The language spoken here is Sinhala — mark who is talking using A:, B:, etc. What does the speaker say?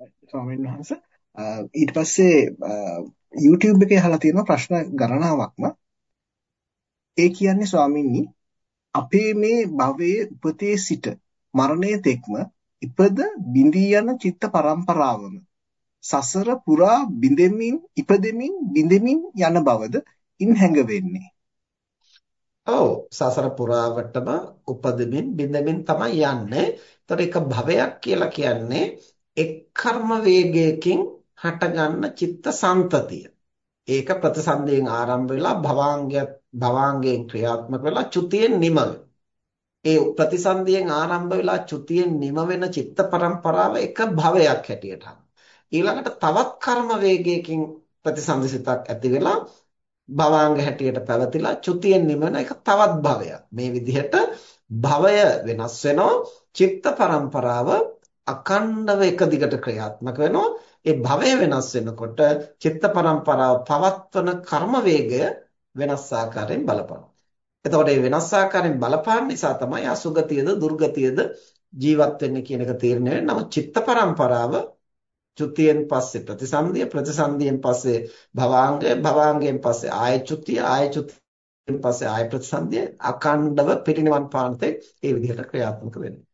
A: ස්වාමීන් වහන්සේ ඊට පස්සේ YouTube එකේ අහලා තියෙන ප්‍රශ්න ගණනාවක්ම ඒ කියන්නේ ස්වාමීනි අපේ මේ භවයේ උපතේ සිට මරණය තෙක්ම ඉපද බිඳී යන චිත්ත පරම්පරාවම සසර පුරා බිඳෙමින් ඉපදෙමින් බිඳෙමින් යන බවද ඉන් හැඟවෙන්නේ.
B: ඔව් සසර පුරාවටම උපදෙමින් බිඳෙමින් තමයි යන්නේ. ඒතර එක භවයක් කියලා කියන්නේ එක් කර්ම වේගයකින් හටගන්න චිත්ත සම්පතිය. ඒක ප්‍රතිසන්දියෙන් ආරම්භ වෙලා භවාංගය භවාංගයෙන් ක්‍රියාත්මක වෙලා චුතියෙන් නිම ඒ ප්‍රතිසන්දියෙන් ආරම්භ වෙලා චුතියෙන් නිම වෙන චිත්ත පරම්පරාව එක භවයක් හැටියට ඊළඟට තවත් කර්ම වේගයකින් ප්‍රතිසන්දිසිතක් ඇති වෙලා භවාංග හැටියට පැවතිලා චුතියෙන් නිමන එක තවත් භවයක්. මේ විදිහට භවය වෙනස් වෙනවා චිත්ත පරම්පරාව අකණ්ඩව එක දිගට ක්‍රියාත්මක වෙනවා. ඒ භවය වෙනස් වෙනකොට චිත්ත පරම්පරාව පවත්වන කර්ම වේගය වෙනස් ආකාරයෙන් බලපානවා. එතකොට මේ වෙනස් ආකාරයෙන් බලපාන නිසා තමයි අසුගතියද දුර්ගතියද ජීවත් වෙන්නේ කියන එක තීරණය වෙන්නේ. නමුත් චිත්ත පරම්පරාව චුතියෙන් පස්සේ ප්‍රතිසන්දිය ප්‍රතිසන්දියෙන් පස්සේ භවාංගය භවාංගයෙන් පස්සේ ආය චුතිය ආය චුතියෙන් පස්සේ ආය ප්‍රතිසන්දිය අකණ්ඩව පිරිනිවන් පානතේ ඒ විදිහට ක්‍රියාත්මක වෙනවා.